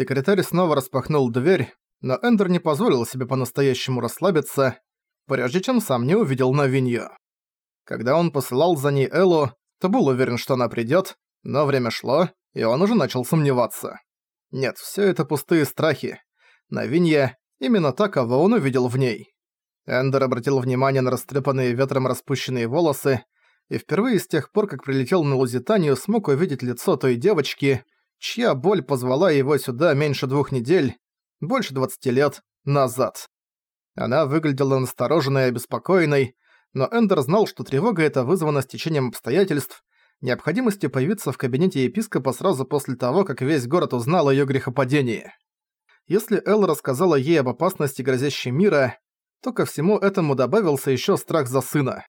Секретарь снова распахнул дверь, но Эндер не позволил себе по-настоящему расслабиться, прежде чем сам не увидел Новинью. Когда он посылал за ней Эллу, то был уверен, что она придёт, но время шло, и он уже начал сомневаться. Нет, всё это пустые страхи. Новинья — именно та, кого он увидел в ней. Эндер обратил внимание на растрепанные ветром распущенные волосы, и впервые с тех пор, как прилетел на Лузитанию, смог увидеть лицо той девочки, чья боль позвала его сюда меньше двух недель, больше двадцати лет, назад. Она выглядела настороженной и обеспокоенной, но Эндер знал, что тревога эта вызвана стечением обстоятельств, необходимостью появиться в кабинете епископа сразу после того, как весь город узнал о её грехопадении. Если Эл рассказала ей об опасности грозящей мира, то ко всему этому добавился ещё страх за сына.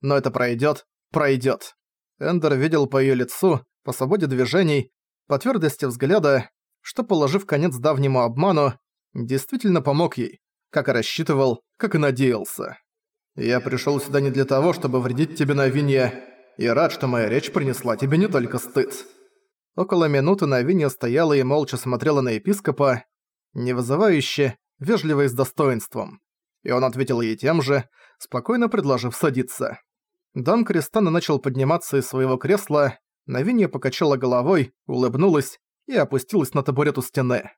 Но это пройдёт, пройдёт. Эндер видел по её лицу, по свободе движений, по твёрдости взгляда, что, положив конец давнему обману, действительно помог ей, как и рассчитывал, как и надеялся. «Я пришёл сюда не для того, чтобы вредить тебе на вине, и рад, что моя речь принесла тебе не только стыд». Около минуты Навинья стояла и молча смотрела на епископа, не вызывающе, вежливо и с достоинством. И он ответил ей тем же, спокойно предложив садиться. Дам Кристана начал подниматься из своего кресла, Навинья покачала головой, улыбнулась и опустилась на табурет у стены.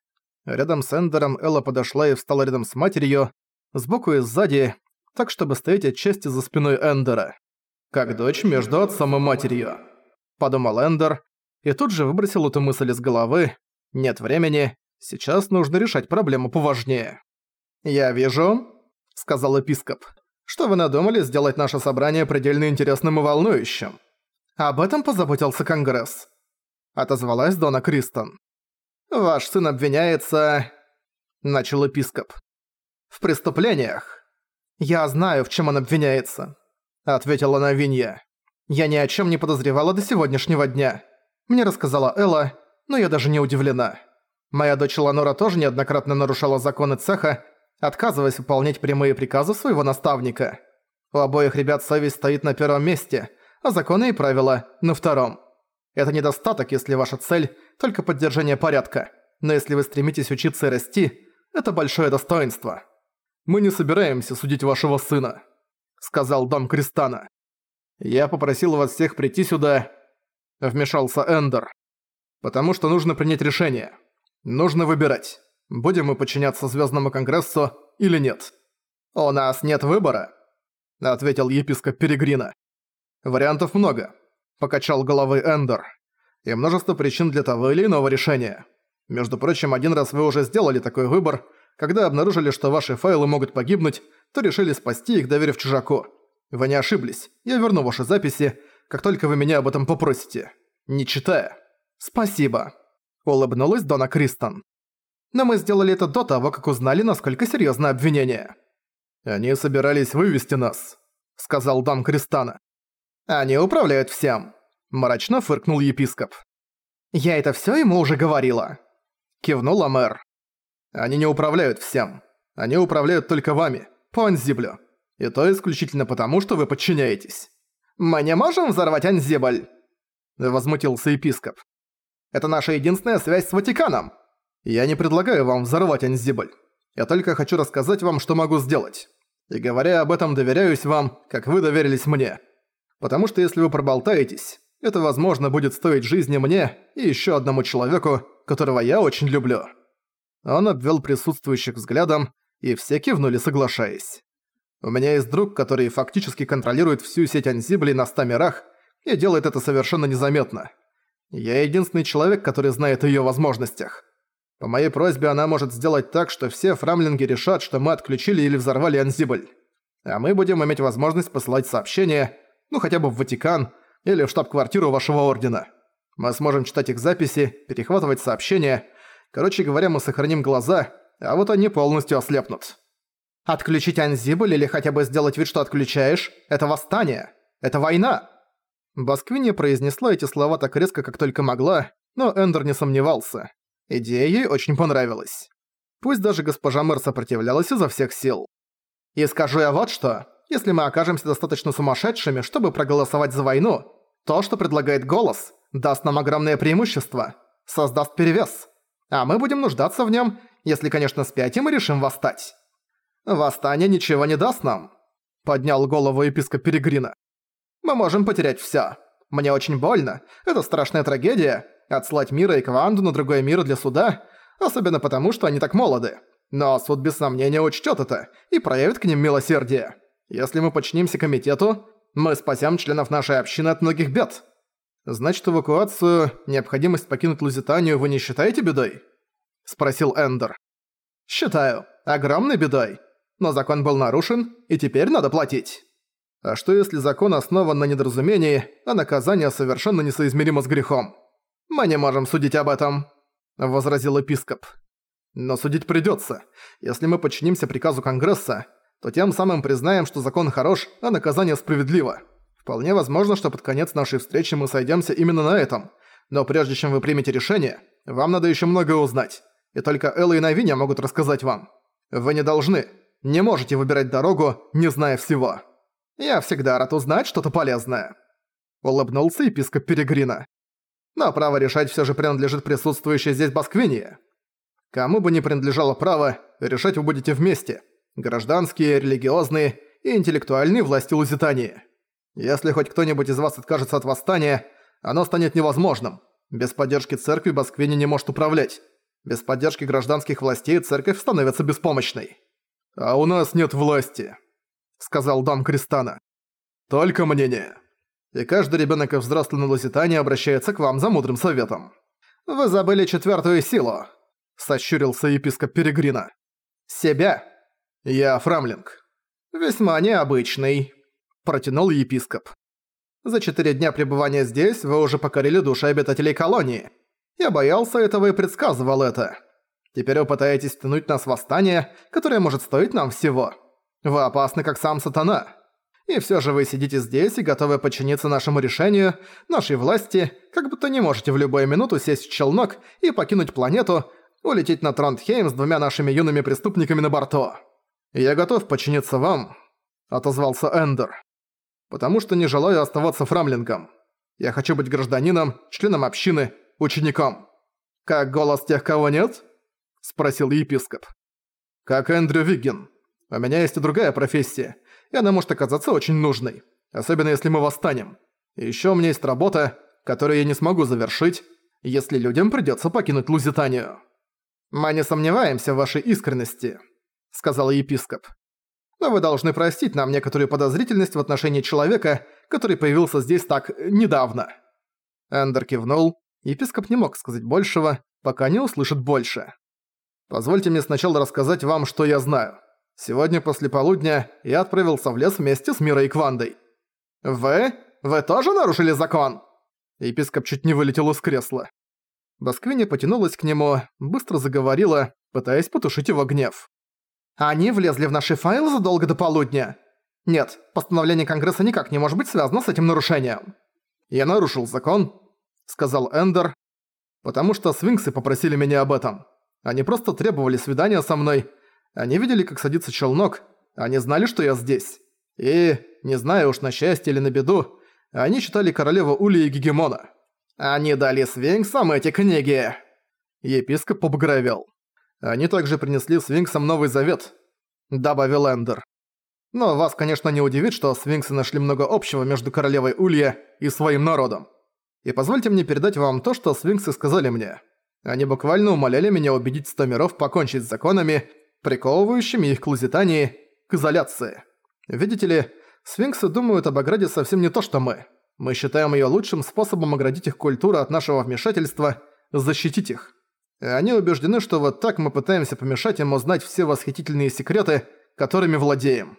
Рядом с Эндером Элла подошла и встала рядом с матерью, сбоку и сзади, так чтобы стоять отчасти за спиной Эндера. Как дочь между отцом и матерью. Подумал Эндер, и тут же выбросил эту мысль из головы. Нет времени, сейчас нужно решать проблему поважнее. «Я вижу», — сказал епископ, «что вы надумали сделать наше собрание предельно интересным и волнующим. Об этом позаботился Конгресс», — отозвалась Дона Кристон. «Ваш сын обвиняется...» — начал епископ. «В преступлениях. Я знаю, в чем он обвиняется», — ответила Навинья. «Я ни о чем не подозревала до сегодняшнего дня. Мне рассказала Элла, но я даже не удивлена. Моя дочь Ланора тоже неоднократно нарушала законы цеха, отказываясь выполнять прямые приказы своего наставника. У обоих ребят совесть стоит на первом месте, а законы и правила — на втором. Это недостаток, если ваша цель — только поддержание порядка. Но если вы стремитесь учиться и расти, это большое достоинство. Мы не собираемся судить вашего сына», — сказал дом Кристана. «Я попросил вас всех прийти сюда», — вмешался Эндер. «Потому что нужно принять решение. Нужно выбирать, будем мы подчиняться Звездному Конгрессу или нет». «У нас нет выбора», — ответил епископ Перегрина. «Вариантов много покачал головой Эндер. И множество причин для того или иного решения. Между прочим, один раз вы уже сделали такой выбор, когда обнаружили, что ваши файлы могут погибнуть, то решили спасти их, доверив чужаку. Вы не ошиблись. Я верну ваши записи, как только вы меня об этом попросите. Не читая. Спасибо. Улыбнулась Дона Кристон. Но мы сделали это до того, как узнали, насколько серьезно обвинение. Они собирались вывести нас, сказал Дам Кристана. Они управляют всем», – мрачно фыркнул епископ. «Я это всё ему уже говорила», – кивнула мэр. «Они не управляют всем. Они управляют только вами, по Анзиблю. И то исключительно потому, что вы подчиняетесь». «Мы не можем взорвать Анзибль?» – возмутился епископ. «Это наша единственная связь с Ватиканом». «Я не предлагаю вам взорвать Анзибль. Я только хочу рассказать вам, что могу сделать. И говоря об этом, доверяюсь вам, как вы доверились мне». Потому что если вы проболтаетесь, это, возможно, будет стоить жизни мне и еще одному человеку, которого я очень люблю». Он обвел присутствующих взглядом, и все кивнули, соглашаясь. «У меня есть друг, который фактически контролирует всю сеть Анзиблей на ста мирах и делает это совершенно незаметно. Я единственный человек, который знает о её возможностях. По моей просьбе она может сделать так, что все фрамлинги решат, что мы отключили или взорвали Анзибль. А мы будем иметь возможность посылать сообщения, ну хотя бы в Ватикан или в штаб-квартиру вашего ордена. Мы сможем читать их записи, перехватывать сообщения. Короче говоря, мы сохраним глаза, а вот они полностью ослепнут. Отключить Анзибль или хотя бы сделать вид, что отключаешь – это восстание. Это война. Басквини произнесла эти слова так резко, как только могла, но Эндер не сомневался. Идея ей очень понравилась. Пусть даже госпожа мэр сопротивлялась изо всех сил. И скажу я вот что. Если мы окажемся достаточно сумасшедшими, чтобы проголосовать за войну, то, что предлагает голос, даст нам огромное преимущество, создаст перевес. А мы будем нуждаться в нем, если, конечно, спятим и решим восстать. Восстание ничего не даст нам, поднял голову епископ Перегрина. Мы можем потерять всё. Мне очень больно. Это страшная трагедия. Отслать Мира и Кванду на другой мир для суда, особенно потому, что они так молоды. Но суд без сомнения учтёт это и проявит к ним милосердие. Если мы подчинимся комитету, мы спасем членов нашей общины от многих бед. Значит, эвакуацию, необходимость покинуть Лузитанию вы не считаете бедой? Спросил Эндер. Считаю. Огромной бедой. Но закон был нарушен, и теперь надо платить. А что если закон основан на недоразумении, а наказание совершенно несоизмеримо с грехом? Мы не можем судить об этом, возразил епископ. Но судить придётся. Если мы подчинимся приказу Конгресса, то тем самым признаем, что закон хорош, а наказание справедливо. Вполне возможно, что под конец нашей встречи мы сойдёмся именно на этом. Но прежде чем вы примете решение, вам надо ещё многое узнать. И только Элла и Навиня могут рассказать вам. Вы не должны, не можете выбирать дорогу, не зная всего. Я всегда рад узнать что-то полезное. Улыбнулся епископ Перегрина. Но право решать всё же принадлежит присутствующей здесь Басквинии. Кому бы ни принадлежало право, решать вы будете вместе – гражданские, религиозные и интеллектуальные власти Лузитании. Если хоть кто-нибудь из вас откажется от восстания, оно станет невозможным. Без поддержки церкви Басквини не может управлять. Без поддержки гражданских властей церковь становится беспомощной. «А у нас нет власти», — сказал Дом Кристана. «Только мнение. И каждый ребенок и взрослый на Лузитане обращается к вам за мудрым советом. Вы забыли четвертую силу», — сощурился епископ Перегрина. «Себя. «Я Фрамлинг». «Весьма необычный», – протянул епископ. «За четыре дня пребывания здесь вы уже покорили души обитателей колонии. Я боялся этого и предсказывал это. Теперь вы пытаетесь втянуть нас в восстание, которое может стоить нам всего. Вы опасны, как сам сатана. И всё же вы сидите здесь и готовы подчиниться нашему решению, нашей власти, как будто не можете в любую минуту сесть в челнок и покинуть планету, улететь на Трondхейм с двумя нашими юными преступниками на борту». «Я готов подчиниться вам», — отозвался Эндер. «Потому что не желаю оставаться фрамлингом. Я хочу быть гражданином, членом общины, учеником». «Как голос тех, кого нет?» — спросил епископ. «Как Эндрю Виггин. У меня есть и другая профессия, и она может оказаться очень нужной, особенно если мы восстанем. И ещё у меня есть работа, которую я не смогу завершить, если людям придётся покинуть Лузитанию. Мы не сомневаемся в вашей искренности», — сказал епископ. «Но вы должны простить нам некоторую подозрительность в отношении человека, который появился здесь так недавно». Эндер кивнул. Епископ не мог сказать большего, пока не услышит больше. «Позвольте мне сначала рассказать вам, что я знаю. Сегодня после полудня я отправился в лес вместе с Мирой и Квандой». «Вы? Вы тоже нарушили закон?» Епископ чуть не вылетел из кресла. Басквиня потянулась к нему, быстро заговорила, пытаясь потушить его гнев. Они влезли в наши файлы задолго до полудня. Нет, постановление Конгресса никак не может быть связано с этим нарушением. Я нарушил закон, сказал Эндер, потому что свинксы попросили меня об этом. Они просто требовали свидания со мной. Они видели, как садится челнок. Они знали, что я здесь. И, не знаю уж на счастье или на беду, они читали королеву Ули и Гегемона. Они дали свинксам эти книги. Епископ побагровел. Они также принесли свинксам Новый Завет», — добавил Эндер. «Но вас, конечно, не удивит, что свинксы нашли много общего между королевой Улья и своим народом. И позвольте мне передать вам то, что свинксы сказали мне. Они буквально умоляли меня убедить сто миров покончить с законами, приковывающими их к лузитании, к изоляции. Видите ли, свинксы думают об ограде совсем не то, что мы. Мы считаем её лучшим способом оградить их культуру от нашего вмешательства, защитить их. Они убеждены, что вот так мы пытаемся помешать им узнать все восхитительные секреты, которыми владеем.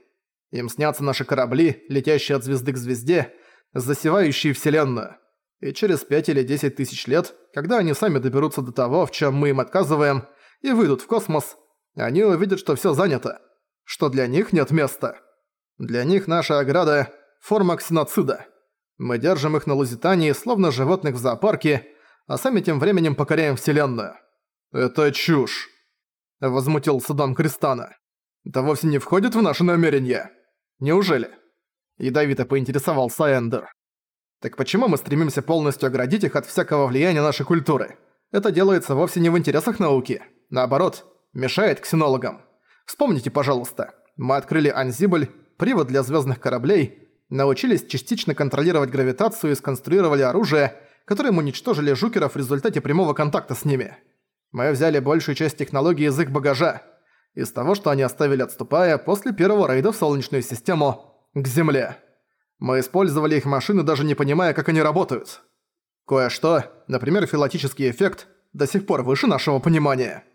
Им снятся наши корабли, летящие от звезды к звезде, засевающие Вселенную. И через пять или десять тысяч лет, когда они сами доберутся до того, в чем мы им отказываем, и выйдут в космос, они увидят, что все занято, что для них нет места. Для них наша ограда – форма ксеноцида. Мы держим их на Лузитании, словно животных в зоопарке, а сами тем временем покоряем Вселенную. «Это чушь!» – возмутился Дом Кристана. «Это вовсе не входит в наши намерения. Неужели?» Ядовито поинтересовался Эндер. «Так почему мы стремимся полностью оградить их от всякого влияния нашей культуры? Это делается вовсе не в интересах науки. Наоборот, мешает ксенологам. Вспомните, пожалуйста, мы открыли Анзибль, привод для звездных кораблей, научились частично контролировать гравитацию и сконструировали оружие, которым уничтожили жукеров в результате прямого контакта с ними. Мы взяли большую часть технологий их багажа, из того, что они оставили отступая после первого рейда в Солнечную систему, к Земле. Мы использовали их машины, даже не понимая, как они работают. Кое-что, например, филатический эффект, до сих пор выше нашего понимания.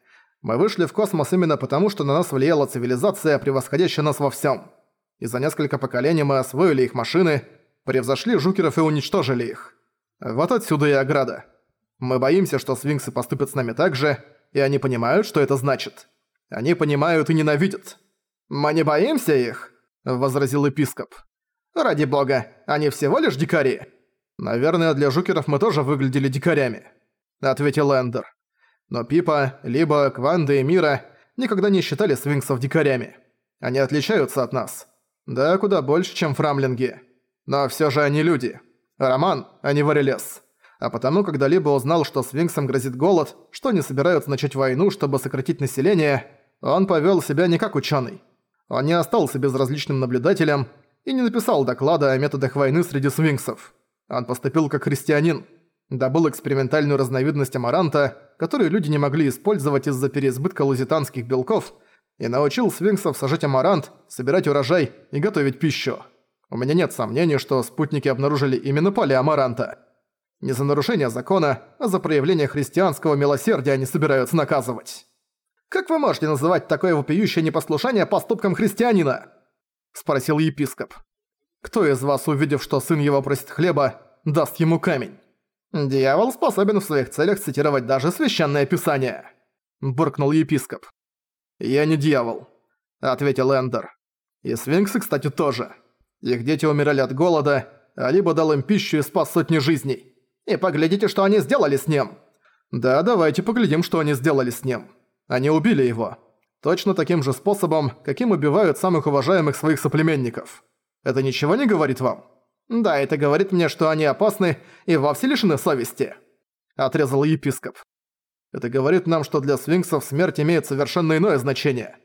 Мы вышли в космос именно потому, что на нас влияла цивилизация, превосходящая нас во всем. И за несколько поколений мы освоили их машины, превзошли жукеров и уничтожили их. Вот отсюда и ограда. Мы боимся, что свинксы поступят с нами так же, и они понимают, что это значит. Они понимают и ненавидят. «Мы не боимся их», — возразил епископ. «Ради бога, они всего лишь дикари». «Наверное, для жукеров мы тоже выглядели дикарями», — ответил Эндер. Но Пипа, либо Кванда и Мира никогда не считали свинксов дикарями. Они отличаются от нас. Да, куда больше, чем фрамлинги. Но всё же они люди. Роман, а не Варелес. А потому, когда либо узнал, что свинксам грозит голод, что они собираются начать войну, чтобы сократить население, он повёл себя не как учёный. Он не остался безразличным наблюдателем и не написал доклада о методах войны среди свинксов. Он поступил как христианин. Добыл экспериментальную разновидность амаранта, которую люди не могли использовать из-за переизбытка лузитанских белков, и научил свинксов сажать амарант, собирать урожай и готовить пищу. У меня нет сомнений, что спутники обнаружили именно поле амаранта. Не за нарушение закона, а за проявление христианского милосердия они собираются наказывать. «Как вы можете называть такое вопиющее непослушание поступком христианина?» – спросил епископ. «Кто из вас, увидев, что сын его просит хлеба, даст ему камень?» «Дьявол способен в своих целях цитировать даже священное писание», – буркнул епископ. «Я не дьявол», – ответил Эндер. «И свинксы, кстати, тоже. Их дети умирали от голода, а либо дал им пищу и спас сотни жизней. И поглядите, что они сделали с ним». «Да, давайте поглядим, что они сделали с ним. Они убили его. Точно таким же способом, каким убивают самых уважаемых своих соплеменников. Это ничего не говорит вам?» «Да, это говорит мне, что они опасны и вовсе лишены совести», — отрезал епископ. «Это говорит нам, что для свинксов смерть имеет совершенно иное значение.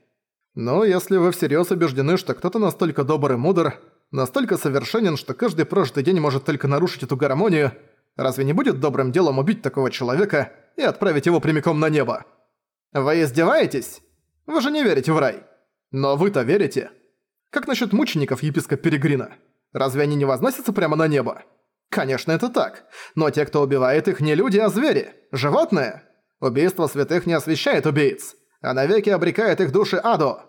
Но если вы всерьез убеждены, что кто-то настолько добр и мудр, настолько совершенен, что каждый прожитый день может только нарушить эту гармонию, разве не будет добрым делом убить такого человека и отправить его прямиком на небо? Вы издеваетесь? Вы же не верите в рай. Но вы-то верите. Как насчет мучеников епископ Перегрина?» Разве они не возносятся прямо на небо? Конечно, это так. Но те, кто убивает их, не люди, а звери. Животные. Убийство святых не освещает убийц, а навеки обрекает их души аду.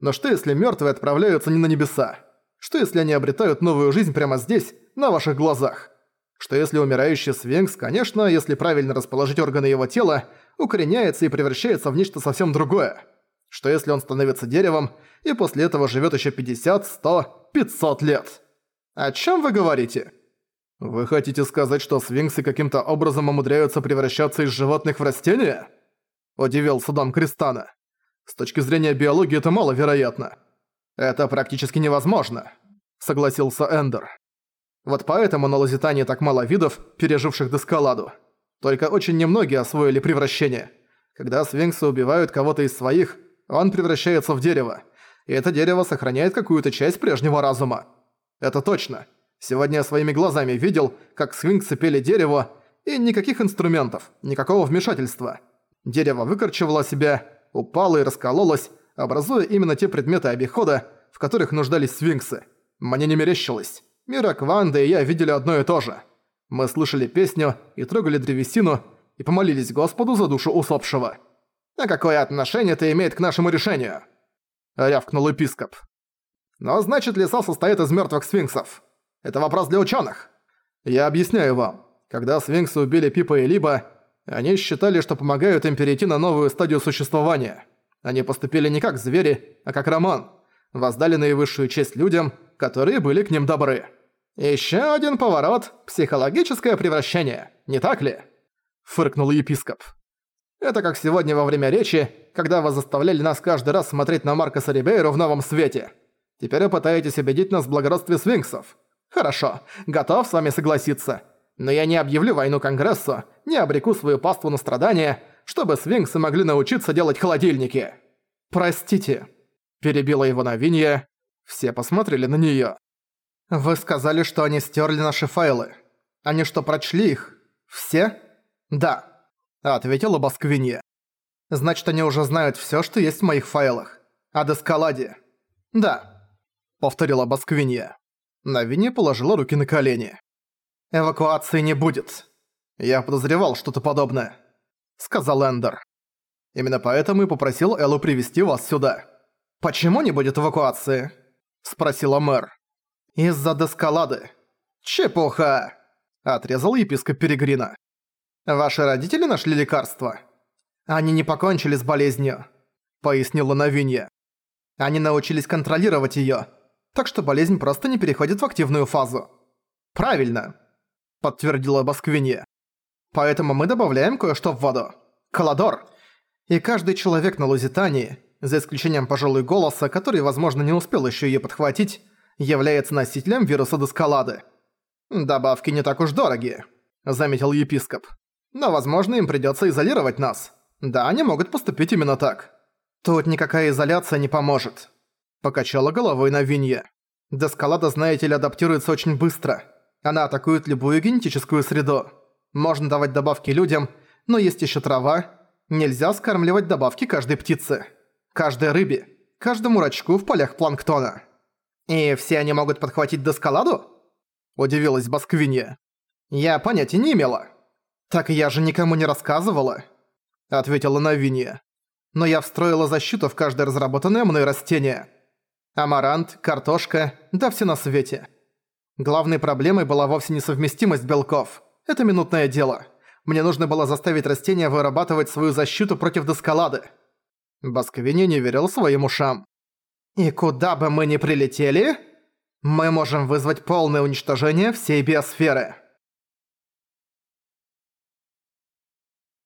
Но что если мертвые отправляются не на небеса? Что если они обретают новую жизнь прямо здесь, на ваших глазах? Что если умирающий свинкс, конечно, если правильно расположить органы его тела, укореняется и превращается в нечто совсем другое? Что если он становится деревом и после этого живет еще 50, 100, 500 лет? «О чем вы говорите?» «Вы хотите сказать, что свинксы каким-то образом умудряются превращаться из животных в растения?» Удивился дом Кристана. «С точки зрения биологии это маловероятно». «Это практически невозможно», — согласился Эндер. «Вот поэтому на Лазитании так мало видов, переживших дескаладу. Только очень немногие освоили превращение. Когда свинксы убивают кого-то из своих, он превращается в дерево, и это дерево сохраняет какую-то часть прежнего разума. Это точно. Сегодня я своими глазами видел, как свинксы пели дерево, и никаких инструментов, никакого вмешательства. Дерево выкорчевало себя, упало и раскололось, образуя именно те предметы обихода, в которых нуждались свинксы. Мне не мерещилось. Мира Кванда и я видели одно и то же. Мы слышали песню и трогали древесину, и помолились Господу за душу усопшего. «А какое отношение это имеет к нашему решению?» — рявкнул епископ. Но значит леса состоит из мертвых сфинксов? Это вопрос для ученых. Я объясняю вам. Когда сфинксы убили Пипа и Либо, они считали, что помогают им перейти на новую стадию существования. Они поступили не как звери, а как роман. Воздали наивысшую честь людям, которые были к ним добры. Еще один поворот – психологическое превращение, не так ли? Фыркнул епископ. Это как сегодня во время речи, когда вы заставляли нас каждый раз смотреть на Маркоса Рибейру в новом свете – Теперь вы пытаетесь убедить нас в благородстве свинксов. Хорошо, готов с вами согласиться. Но я не объявлю войну Конгрессу, не обреку свою паству на страдания, чтобы свинксы могли научиться делать холодильники. Простите, перебила его Новинья. Все посмотрели на неё. Вы сказали, что они стерли наши файлы. Они что, прочли их? Все? Да, ответила Басквинья. Значит, они уже знают всё, что есть в моих файлах. О Дескаладе. Да, повторила Басквинья. Новинья положила руки на колени. «Эвакуации не будет. Я подозревал что-то подобное», — сказал Эндер. «Именно поэтому и попросил Эллу привести вас сюда». «Почему не будет эвакуации?» — спросила мэр. «Из-за дескалады». «Чепуха!» — отрезал епископ Перегрина. «Ваши родители нашли лекарство?» «Они не покончили с болезнью», — пояснила Новинья. «Они научились контролировать её, так что болезнь просто не переходит в активную фазу». «Правильно», — подтвердила Басквинья. «Поэтому мы добавляем кое-что в воду. Каладор. И каждый человек на Лузитании, за исключением, пожалуй, голоса, который, возможно, не успел ещё её подхватить, является носителем вируса Доскалады. «Добавки не так уж дорогие», — заметил епископ. «Но, возможно, им придётся изолировать нас. Да, они могут поступить именно так. Тут никакая изоляция не поможет», — покачала головой на Винье. «Доскалада, знаете ли, адаптируется очень быстро. Она атакует любую генетическую среду. Можно давать добавки людям, но есть ещё трава. Нельзя скармливать добавки каждой птице, каждой рыбе, каждому рачку в полях планктона». «И все они могут подхватить доскаладу?» Удивилась Басквинья. «Я понятия не имела». «Так я же никому не рассказывала», — ответила Новинья. «Но я встроила защиту в каждое разработанное мной растение. Амарант, картошка, да все на свете. Главной проблемой была вовсе несовместимость белков. Это минутное дело. Мне нужно было заставить растения вырабатывать свою защиту против доскалады». Басквинья не верил своим ушам. И куда бы мы ни прилетели, мы можем вызвать полное уничтожение всей биосферы.